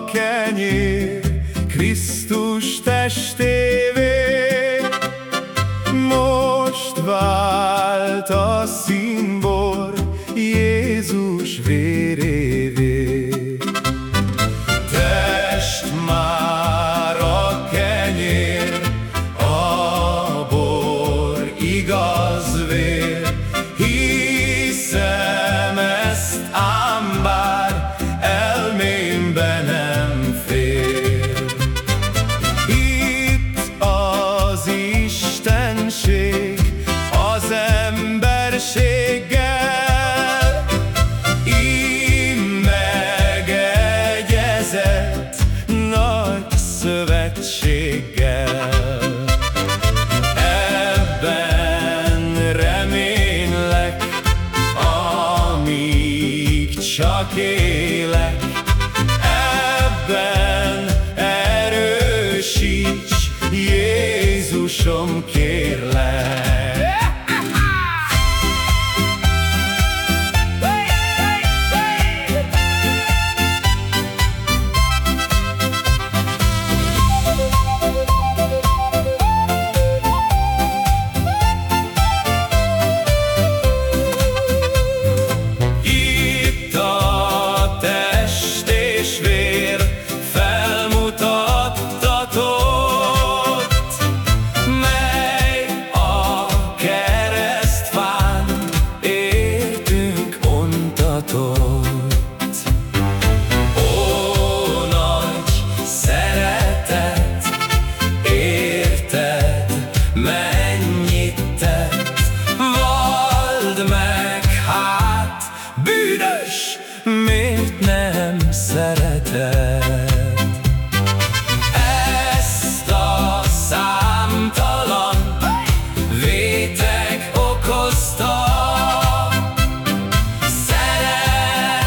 a kenyér Krisztus testévé. Most vált a színbor Jézus vérévé. Test már a kenyér. Talking. hát bűnös, miért nem szereted? Ezt a számtalan vétek okozta, szereteted.